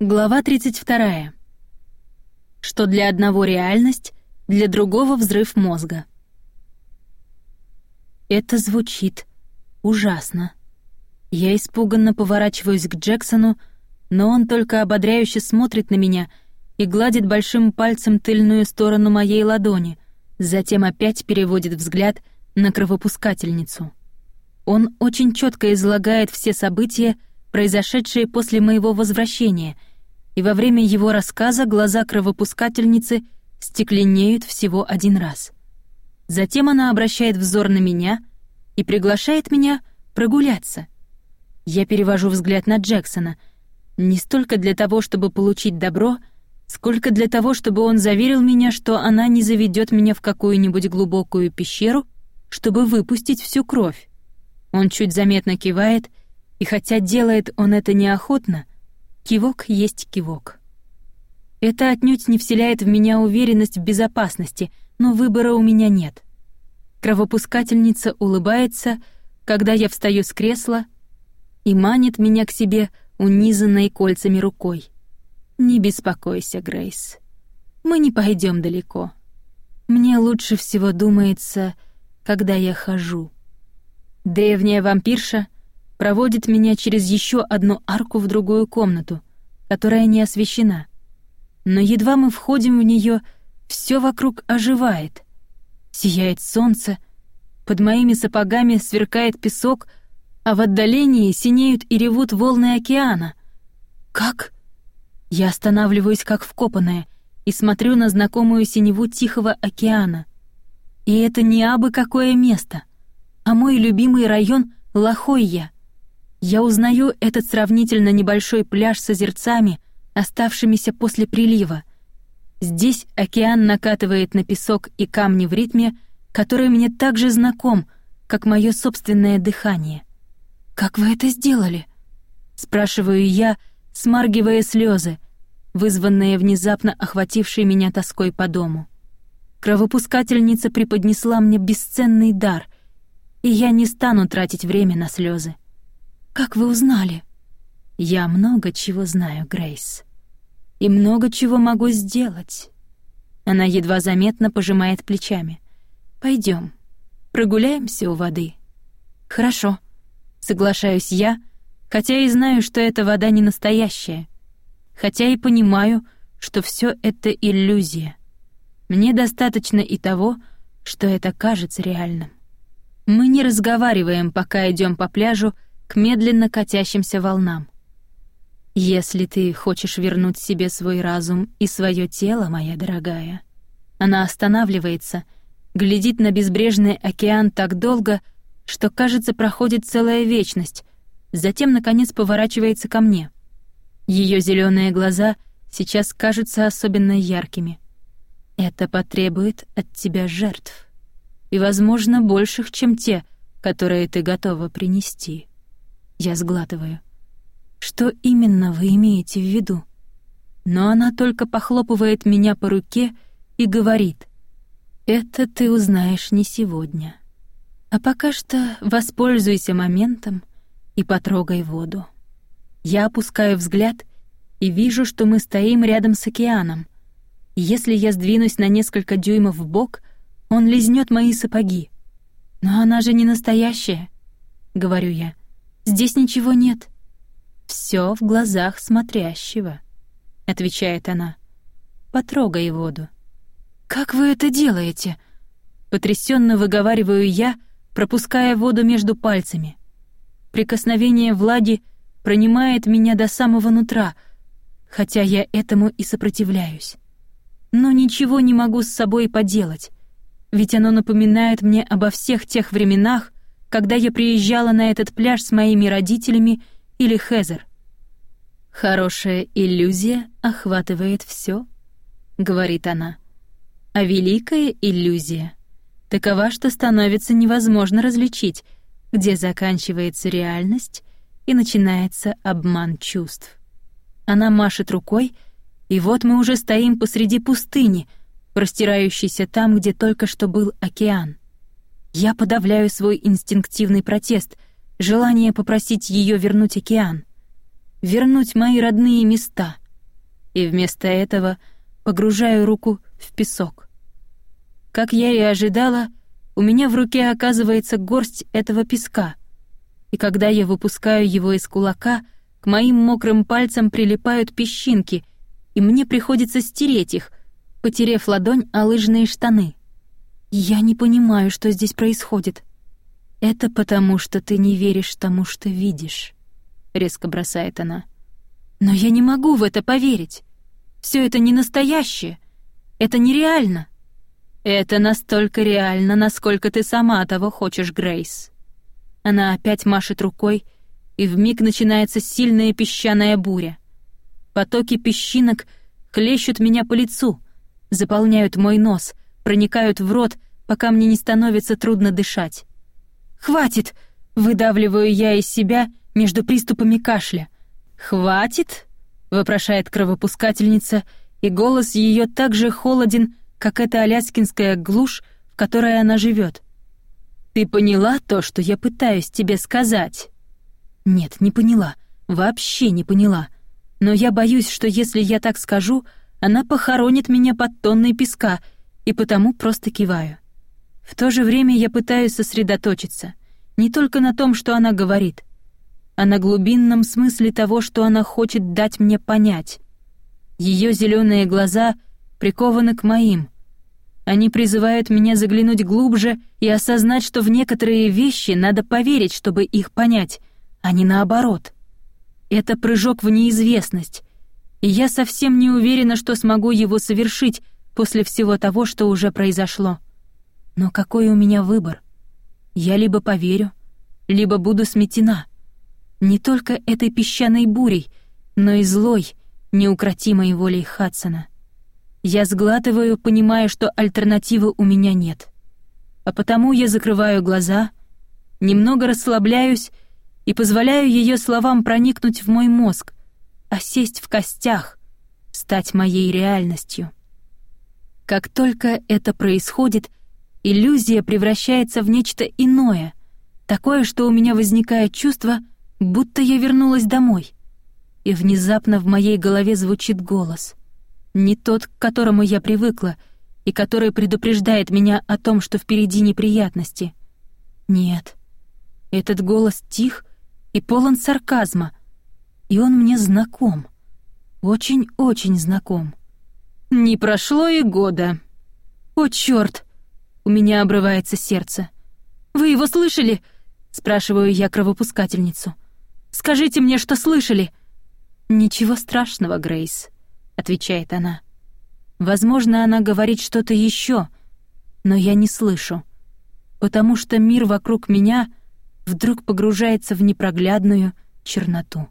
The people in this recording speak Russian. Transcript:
Глава 32. Что для одного реальность, для другого взрыв мозга. Это звучит ужасно. Я испуганно поворачиваюсь к Джексону, но он только ободряюще смотрит на меня и гладит большим пальцем тыльную сторону моей ладони, затем опять переводит взгляд на кровопускательницу. Он очень четко излагает все события, произошедшие после моего возвращения — и во время его рассказа глаза кровопускательницы стекленеют всего один раз. Затем она обращает взор на меня и приглашает меня прогуляться. Я перевожу взгляд на Джексона, не столько для того, чтобы получить добро, сколько для того, чтобы он заверил меня, что она не заведет меня в какую-нибудь глубокую пещеру, чтобы выпустить всю кровь. Он чуть заметно кивает, и хотя делает он это неохотно, Кивок есть кивок. Это отнюдь не вселяет в меня уверенность в безопасности, но выбора у меня нет. Кровопускательница улыбается, когда я встаю с кресла и манит меня к себе унизанной кольцами рукой. «Не беспокойся, Грейс. Мы не пойдем далеко. Мне лучше всего думается, когда я хожу». Древняя вампирша проводит меня через еще одну арку в другую комнату, которая не освещена. Но едва мы входим в нее, все вокруг оживает. Сияет солнце, под моими сапогами сверкает песок, а в отдалении синеют и ревут волны океана. Как? Я останавливаюсь как вкопанная и смотрю на знакомую синеву Тихого океана. И это не абы какое место, а мой любимый район Лохойя. Я узнаю этот сравнительно небольшой пляж с озерцами, оставшимися после прилива. Здесь океан накатывает на песок и камни в ритме, который мне так же знаком, как мое собственное дыхание. «Как вы это сделали?» — спрашиваю я, смаргивая слезы, вызванные внезапно охватившей меня тоской по дому. Кровопускательница преподнесла мне бесценный дар, и я не стану тратить время на слезы. Как вы узнали? Я много чего знаю, Грейс. И много чего могу сделать. Она едва заметно пожимает плечами. Пойдем, прогуляемся у воды. Хорошо, соглашаюсь я, хотя и знаю, что эта вода не настоящая. Хотя и понимаю, что все это иллюзия. Мне достаточно и того, что это кажется реальным. Мы не разговариваем, пока идем по пляжу, к медленно катящимся волнам. Если ты хочешь вернуть себе свой разум и свое тело, моя дорогая. Она останавливается, глядит на безбрежный океан так долго, что, кажется, проходит целая вечность, затем, наконец, поворачивается ко мне. Ее зеленые глаза сейчас кажутся особенно яркими. Это потребует от тебя жертв. И, возможно, больших, чем те, которые ты готова принести. Я сглатываю. Что именно вы имеете в виду? Но она только похлопывает меня по руке и говорит: "Это ты узнаешь не сегодня. А пока что воспользуйся моментом и потрогай воду". Я опускаю взгляд и вижу, что мы стоим рядом с океаном. если я сдвинусь на несколько дюймов в бок, он лизнет мои сапоги. Но она же не настоящая, говорю я. Здесь ничего нет. Все в глазах смотрящего, отвечает она. Потрогай воду. Как вы это делаете? Потрясенно выговариваю я, пропуская воду между пальцами. Прикосновение влаги пронимает меня до самого нутра, хотя я этому и сопротивляюсь. Но ничего не могу с собой поделать, ведь оно напоминает мне обо всех тех временах, когда я приезжала на этот пляж с моими родителями или Хезер. «Хорошая иллюзия охватывает все, говорит она. «А великая иллюзия такова, что становится невозможно различить, где заканчивается реальность и начинается обман чувств». Она машет рукой, и вот мы уже стоим посреди пустыни, простирающейся там, где только что был океан. Я подавляю свой инстинктивный протест, желание попросить ее вернуть океан, вернуть мои родные места — и вместо этого погружаю руку в песок. Как я и ожидала, у меня в руке оказывается горсть этого песка, и когда я выпускаю его из кулака, к моим мокрым пальцам прилипают песчинки, и мне приходится стереть их, потерев ладонь о лыжные штаны. Я не понимаю, что здесь происходит. Это потому, что ты не веришь тому, что видишь, резко бросает она. Но я не могу в это поверить. Все это не настоящее. Это нереально. Это настолько реально, насколько ты сама того хочешь, Грейс. Она опять машет рукой, и вмиг начинается сильная песчаная буря. Потоки песчинок хлещут меня по лицу, заполняют мой нос, проникают в рот, пока мне не становится трудно дышать. «Хватит!» — выдавливаю я из себя между приступами кашля. «Хватит?» — вопрошает кровопускательница, и голос ее так же холоден, как эта аляскинская глушь, в которой она живет. «Ты поняла то, что я пытаюсь тебе сказать?» «Нет, не поняла. Вообще не поняла. Но я боюсь, что если я так скажу, она похоронит меня под тонной песка, и потому просто киваю. В то же время я пытаюсь сосредоточиться не только на том, что она говорит, а на глубинном смысле того, что она хочет дать мне понять. Ее зеленые глаза прикованы к моим, они призывают меня заглянуть глубже и осознать, что в некоторые вещи надо поверить, чтобы их понять, а не наоборот. Это прыжок в неизвестность, и я совсем не уверена, что смогу его совершить после всего того, что уже произошло. Но какой у меня выбор? Я либо поверю, либо буду сметена. Не только этой песчаной бурей, но и злой, неукротимой волей Хадсона. Я сглатываю, понимая, что альтернативы у меня нет. А потому я закрываю глаза, немного расслабляюсь и позволяю ее словам проникнуть в мой мозг, осесть в костях, стать моей реальностью. Как только это происходит, иллюзия превращается в нечто иное, такое, что у меня возникает чувство, будто я вернулась домой. И внезапно в моей голове звучит голос — не тот, к которому я привыкла, и который предупреждает меня о том, что впереди неприятности. Нет. Этот голос тих и полон сарказма, и он мне знаком. Очень-очень знаком. Не прошло и года. О, чёрт! У меня обрывается сердце. Вы его слышали? спрашиваю я кровопускательницу. Скажите мне, что слышали. Ничего страшного, Грейс. — отвечает она. Возможно, она говорит что-то еще, но я не слышу, потому что мир вокруг меня вдруг погружается в непроглядную черноту.